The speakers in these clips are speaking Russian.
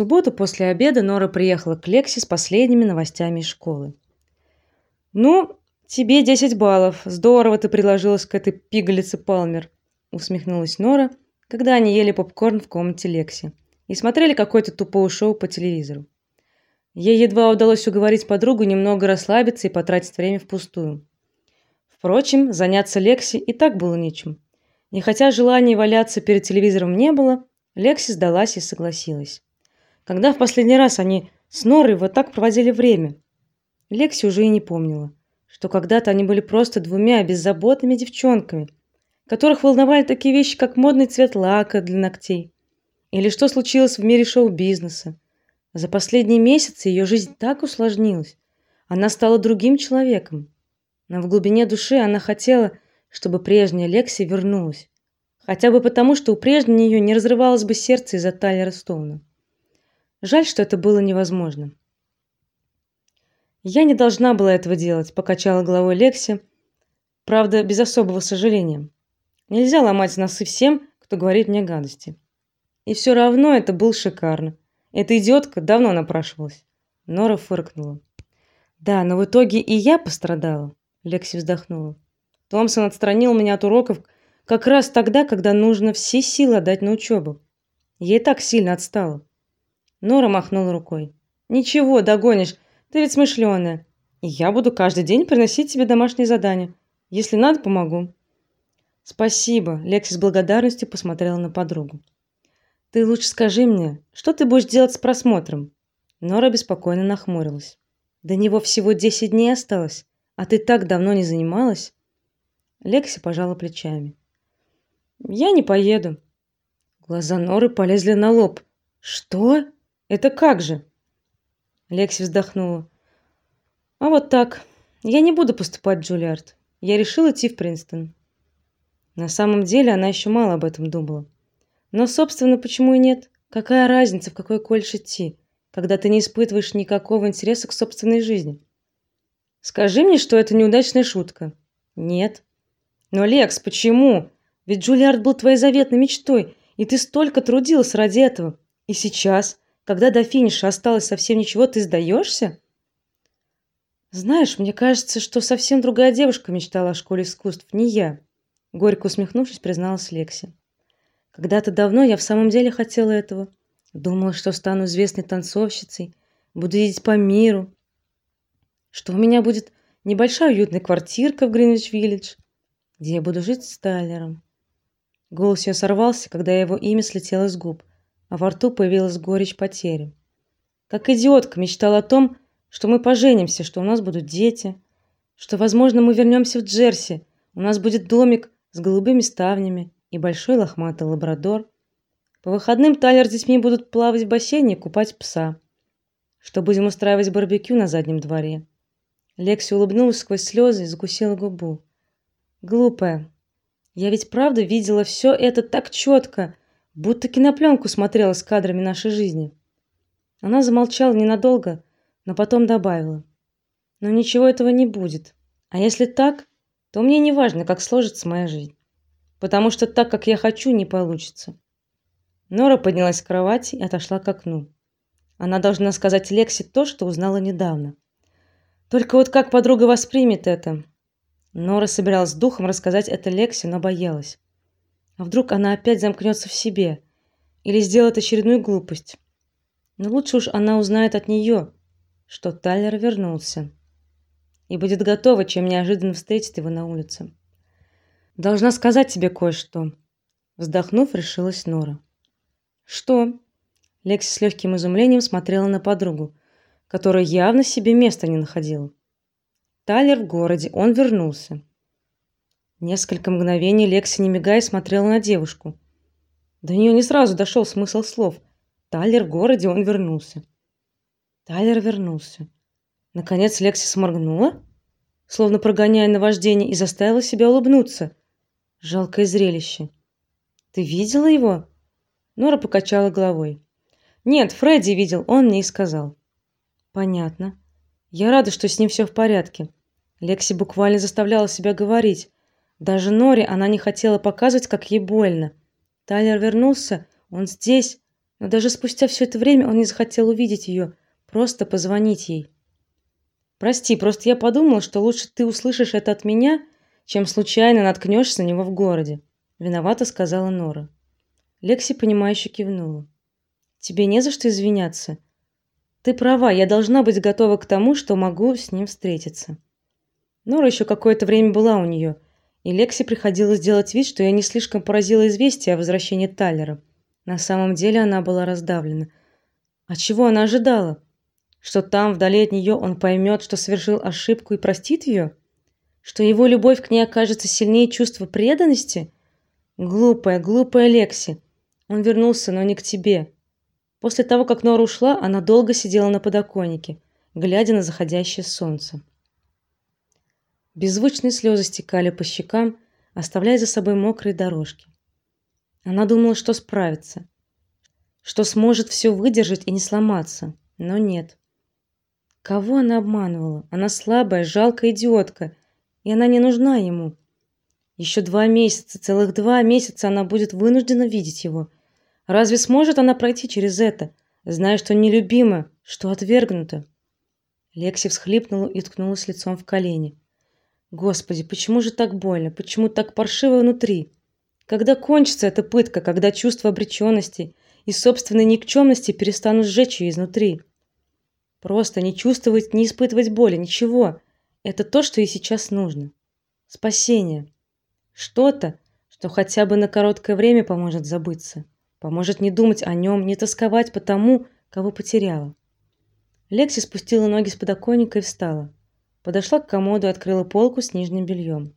субботу после обеда Нора приехала к Лексе с последними новостями из школы. Ну, тебе 10 баллов. Здорово ты приложилась к этой пигалице Палмер, усмехнулась Нора, когда они ели попкорн в комнате Лекси и смотрели какое-то тупое шоу по телевизору. Ей едва удалось уговорить подругу немного расслабиться и потратить время впустую. Впрочем, заняться Лекси и так было нечем. И хотя желания валяться перед телевизором не было, Лекси сдалась и согласилась. Когда в последний раз они с Норой вот так проводили время? Лекси уже и не помнила, что когда-то они были просто двумя беззаботными девчонками, которых волновали такие вещи, как модный цвет лака для ногтей, или что случилось в мире шоу-бизнеса. За последние месяцы ее жизнь так усложнилась. Она стала другим человеком. Но в глубине души она хотела, чтобы прежняя Лекси вернулась. Хотя бы потому, что у прежней нее не разрывалось бы сердце из-за Тайлера Стоуна. Жаль, что это было невозможно. Я не должна была этого делать, покачала головой Лекси, правда, без особого сожаления. Нельзя ломать носы всем, кто говорит мне гадости. И все равно это был шикарно. Эта идиотка давно напрашивалась. Нора фыркнула. Да, но в итоге и я пострадала, Лекси вздохнула. Томсон отстранил меня от уроков как раз тогда, когда нужно все силы отдать на учебу. Я и так сильно отстала. Нора махнула рукой. Ничего, догонишь. Ты ведь смышленая. И я буду каждый день приносить тебе домашние задания. Если надо, помогу. Спасибо, Лекси с благодарностью посмотрела на подругу. Ты лучше скажи мне, что ты будешь делать с просмотром? Нора беспокойно нахмурилась. До него всего десять дней осталось, а ты так давно не занималась? Лекси пожала плечами. Я не поеду. Глаза Норы полезли на лоб. Что? Это как же? Лекси вздохнула. А вот так. Я не буду поступать в Джулиард. Я решила идти в Принстон. На самом деле, она еще мало об этом думала. Но, собственно, почему и нет? Какая разница, в какой колледж идти, когда ты не испытываешь никакого интереса к собственной жизни? Скажи мне, что это неудачная шутка. Нет. Но, Лекс, почему? Ведь Джулиард был твоей заветной мечтой, и ты столько трудилась ради этого. И сейчас, когда до финиша осталось совсем ничего, ты сдаешься? Знаешь, мне кажется, что совсем другая девушка мечтала о школе искусств, не я, горько усмехнувшись, призналась Лекси. Когда-то давно я в самом деле хотела этого. Думала, что стану известной танцовщицей, буду ездить по миру, что у меня будет небольшая уютная квартирка в Гринвич-Виллидж, где я буду жить с Тайлером. Голос ее сорвался, когда его имя слетело с губ, а во рту появилась горечь потери. Как идиотка мечтала о том, что мы поженимся, что у нас будут дети, что, возможно, мы вернемся в Джерси, у нас будет домик с голубыми ставнями и большой лохматый лабрадор. По выходным Тайлер с детьми будут плавать в бассейне и купать пса. Что будем устраивать барбекю на заднем дворе. Лекси улыбнулась сквозь слезы и закусила губу. Глупая, я ведь правда видела все это так четко, будто кинопленку смотрела с кадрами нашей жизни. Она замолчала ненадолго, но потом добавила: "Но ничего этого не будет. А если так, то мне не важно, как сложится моя жизнь, потому что так, как я хочу, не получится". Нора поднялась с кровати и отошла к окну. Она должна сказать Лекси то, что узнала недавно. Только вот как подруга воспримет это, Нора собиралась с духом рассказать это Лексе, но боялась. А вдруг она опять замкнется в себе или сделает очередную глупость? Но лучше уж она узнает от нее, что Тайлер вернулся и будет готова, чем неожиданно встретить его на улице. Должна сказать тебе кое-что, вздохнув, решилась Нора. Что? Лекси с легким изумлением смотрела на подругу, которая явно себе места не находила. Тайлер в городе, он вернулся. Несколько мгновений Лекси, не мигая, смотрела на девушку. До нее не сразу дошел смысл слов. Тайлер в городе, он вернулся. Тайлер вернулся. Наконец Лекси сморгнула, словно прогоняя наваждение, и заставила себя улыбнуться. Жалкое зрелище. Ты видела его? Нора покачала головой. Нет, Фредди видел, он мне и сказал. Понятно. Я рада, что с ним все в порядке. Лекси буквально заставляла себя говорить. Даже Норе она не хотела показывать, как ей больно. Тайлер вернулся, он здесь. Но даже спустя все это время он не захотел увидеть ее, просто позвонить ей. Прости, просто я подумал, что лучше ты услышишь это от меня, чем случайно наткнешься на него в городе, виновато сказала Нора. Лекси понимающе кивнула. Тебе не за что извиняться. Ты права, я должна быть готова к тому, что могу с ним встретиться. Нора еще какое-то время была у нее, и Лекси приходилось делать вид, что я не слишком поразила известие о возвращении Тайлера. На самом деле она была раздавлена. А чего она ожидала? Что там вдали от нее он поймет, что совершил ошибку и простит ее? Что его любовь к ней окажется сильнее чувства преданности? Глупая, глупая Лекси. Он вернулся, но не к тебе. После того, как Нора ушла, она долго сидела на подоконнике, глядя на заходящее солнце. Беззвучные слезы стекали по щекам, оставляя за собой мокрые дорожки. Она думала, что справится, что сможет все выдержать и не сломаться, но нет. Кого она обманывала? Она слабая, жалкая идиотка, и она не нужна ему. Еще два месяца, целых два месяца она будет вынуждена видеть его. Разве сможет она пройти через это, зная, что нелюбима, что отвергнута? Лекси всхлипнула и ткнулась лицом в колени. Господи, почему же так больно? Почему так паршиво внутри? Когда кончится эта пытка, когда чувство обреченности и собственной никчемности перестанут сжечь ее изнутри? Просто не чувствовать, не испытывать боли, ничего. Это то, что ей сейчас нужно. Спасение. Что-то, что хотя бы на короткое время поможет забыться, поможет не думать о нем, не тосковать по тому, кого потеряла. Лекси спустила ноги с подоконника и встала. Подошла к комоду и открыла полку с нижним бельем.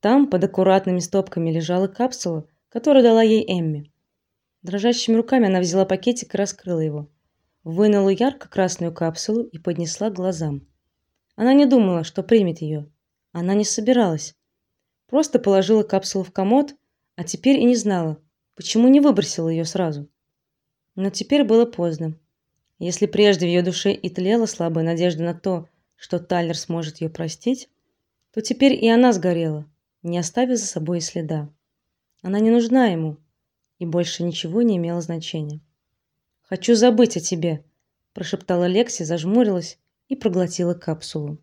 Там под аккуратными стопками лежала капсула, которую дала ей Эмми. Дрожащими руками она взяла пакетик и раскрыла его. Вынула ярко-красную капсулу и поднесла к глазам. Она не думала, что примет ее. Она не собиралась. Просто положила капсулу в комод, а теперь и не знала, почему не выбросила ее сразу. Но теперь было поздно. Если прежде в ее душе и тлела слабая надежда на то, что Тайлер сможет ее простить, то теперь и она сгорела, не оставив за собой и следа. Она не нужна ему, и больше ничего не имело значения. Хочу забыть о тебе, прошептала Лекси, зажмурилась и проглотила капсулу.